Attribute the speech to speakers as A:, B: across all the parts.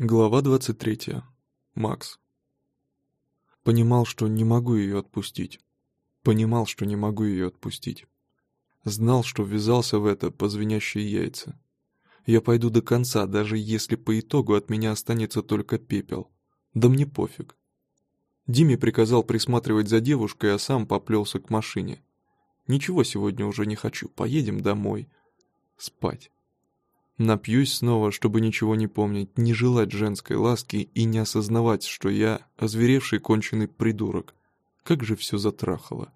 A: Глава 23. Макс. Понимал, что не могу ее отпустить. Понимал, что не могу ее отпустить. Знал, что ввязался в это по звенящие яйца. Я пойду до конца, даже если по итогу от меня останется только пепел. Да мне пофиг. Диме приказал присматривать за девушкой, а сам поплелся к машине. Ничего сегодня уже не хочу, поедем домой. Спать. Напьюсь снова, чтобы ничего не помнить, не желать женской ласки и не осознавать, что я озверевший конченый придурок. Как же все затрахало.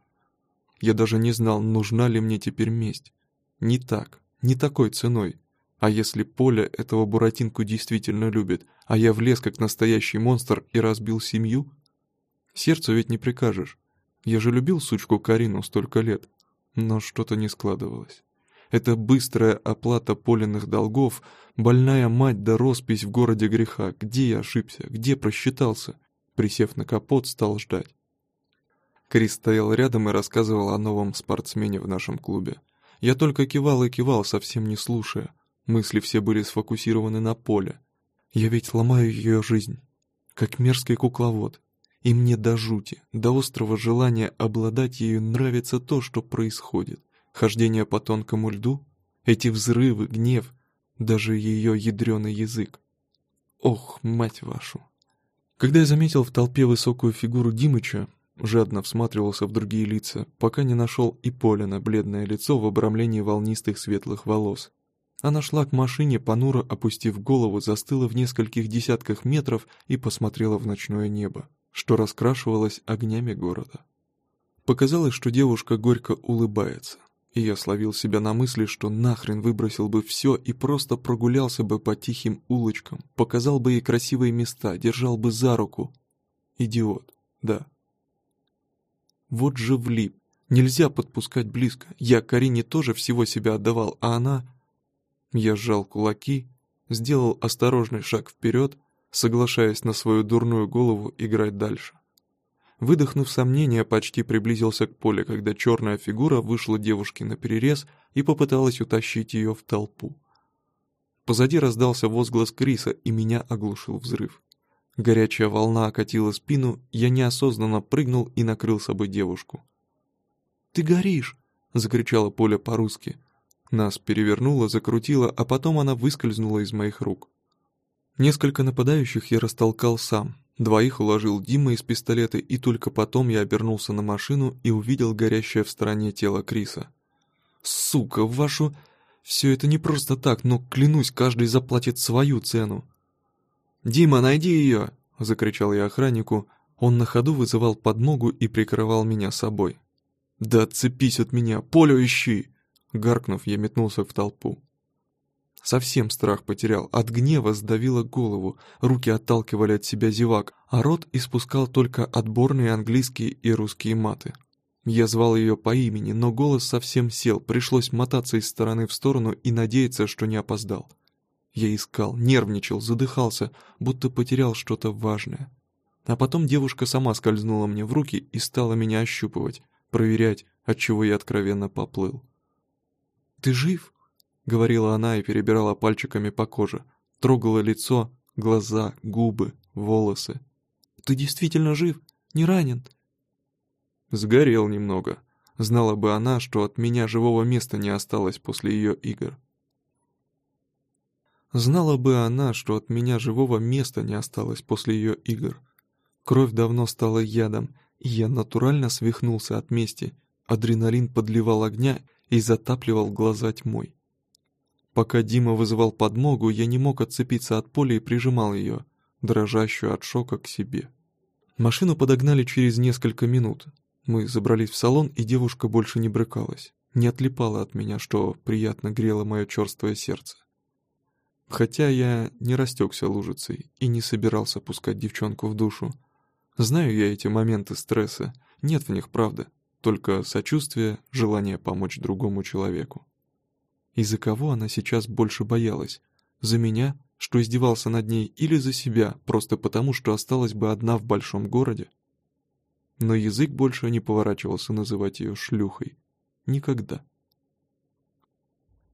A: Я даже не знал, нужна ли мне теперь месть. Не так, не такой ценой. А если Поля этого Буратинку действительно любит, а я влез как настоящий монстр и разбил семью? Сердцу ведь не прикажешь. Я же любил сучку Карину столько лет, но что-то не складывалось. Это быстрая оплата поленных долгов, больная мать да роспись в городе греха. Где я ошибся? Где просчитался? Присев на капот, стал ждать. Крис стоял рядом и рассказывал о новом спортсмене в нашем клубе. Я только кивал и кивал, совсем не слушая. Мысли все были сфокусированы на поле. Я ведь ломаю ее жизнь, как мерзкий кукловод. И мне до жути, до острого желания обладать ею нравится то, что происходит. Хождение по тонкому льду, эти взрывы, гнев, даже ее ядреный язык. Ох, мать вашу! Когда я заметил в толпе высокую фигуру Димыча, жадно всматривался в другие лица, пока не нашел и Полина бледное лицо в обрамлении волнистых светлых волос. Она шла к машине, понуро опустив голову, застыла в нескольких десятках метров и посмотрела в ночное небо, что раскрашивалось огнями города. Показалось, что девушка горько улыбается. И я словил себя на мысли, что нахрен выбросил бы все и просто прогулялся бы по тихим улочкам, показал бы ей красивые места, держал бы за руку. Идиот, да. Вот же влип. Нельзя подпускать близко. Я Карине тоже всего себя отдавал, а она... Я сжал кулаки, сделал осторожный шаг вперед, соглашаясь на свою дурную голову играть дальше. Выдохнув сомнения, почти приблизился к поле, когда черная фигура вышла девушке на перерез и попыталась утащить ее в толпу. Позади раздался возглас Криса, и меня оглушил взрыв. Горячая волна окатила спину, я неосознанно прыгнул и накрыл собой девушку. «Ты горишь!» — закричала Поля по-русски. Нас перевернуло, закрутило, а потом она выскользнула из моих рук. Несколько нападающих я растолкал сам, Двоих уложил Дима из пистолета, и только потом я обернулся на машину и увидел горящее в стороне тело Криса. «Сука, вашу... Все это не просто так, но, клянусь, каждый заплатит свою цену». «Дима, найди ее!» — закричал я охраннику. Он на ходу вызывал подмогу и прикрывал меня собой. «Да отцепись от меня, поле ищи!» Гаркнув, я метнулся в толпу. Совсем страх потерял, от гнева сдавило голову, руки отталкивали от себя зевак, а рот испускал только отборные английские и русские маты. Я звал ее по имени, но голос совсем сел, пришлось мотаться из стороны в сторону и надеяться, что не опоздал. Я искал, нервничал, задыхался, будто потерял что-то важное. А потом девушка сама скользнула мне в руки и стала меня ощупывать, проверять, от чего я откровенно поплыл. «Ты жив?» Говорила она и перебирала пальчиками по коже, трогала лицо, глаза, губы, волосы. «Ты действительно жив? Не ранен?» Сгорел немного. Знала бы она, что от меня живого места не осталось после ее игр. Знала бы она, что от меня живого места не осталось после ее игр. Кровь давно стала ядом, и я натурально свихнулся от мести. Адреналин подливал огня и затапливал глаза тьмой. Пока Дима вызывал подмогу, я не мог отцепиться от поля и прижимал ее, дрожащую от шока, к себе. Машину подогнали через несколько минут. Мы забрались в салон, и девушка больше не брыкалась, не отлипала от меня, что приятно грело мое черствое сердце. Хотя я не растекся лужицей и не собирался пускать девчонку в душу. Знаю я эти моменты стресса, нет в них правды, только сочувствие, желание помочь другому человеку. И за кого она сейчас больше боялась? За меня, что издевался над ней, или за себя, просто потому, что осталась бы одна в большом городе? Но язык больше не поворачивался называть ее шлюхой. Никогда.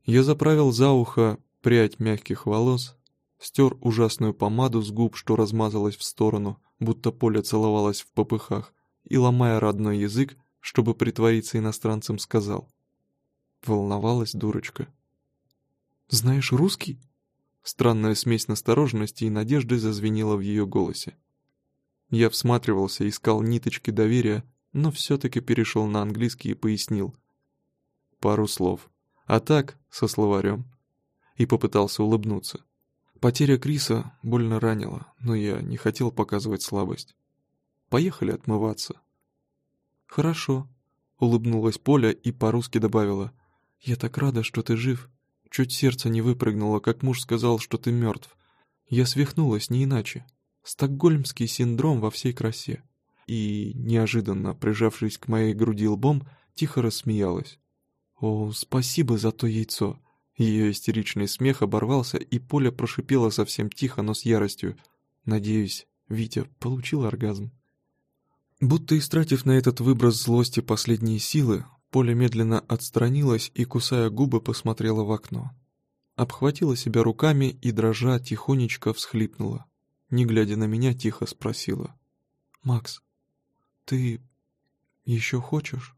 A: Я заправил за ухо прядь мягких волос, стер ужасную помаду с губ, что размазалась в сторону, будто Поля целовалась в попыхах, и, ломая родной язык, чтобы притвориться иностранцем, сказал. Волновалась дурочка. «Знаешь русский?» Странная смесь настороженности и надежды зазвенела в ее голосе. Я всматривался, искал ниточки доверия, но все-таки перешел на английский и пояснил. Пару слов. А так, со словарем. И попытался улыбнуться. Потеря Криса больно ранила, но я не хотел показывать слабость. Поехали отмываться. «Хорошо», — улыбнулась Поля и по-русски добавила. «Я так рада, что ты жив. Чуть сердце не выпрыгнуло, как муж сказал, что ты мертв. Я свихнулась, не иначе. Стокгольмский синдром во всей красе. И, неожиданно прижавшись к моей груди лбом, тихо рассмеялась. «О, спасибо за то яйцо!» Ее истеричный смех оборвался, и Поля прошипела совсем тихо, но с яростью. «Надеюсь, Витя получил оргазм». Будто истратив на этот выброс злости последние силы, Поля медленно отстранилась и, кусая губы, посмотрела в окно. Обхватила себя руками и, дрожа, тихонечко всхлипнула. Не глядя на меня, тихо спросила. «Макс, ты еще хочешь?»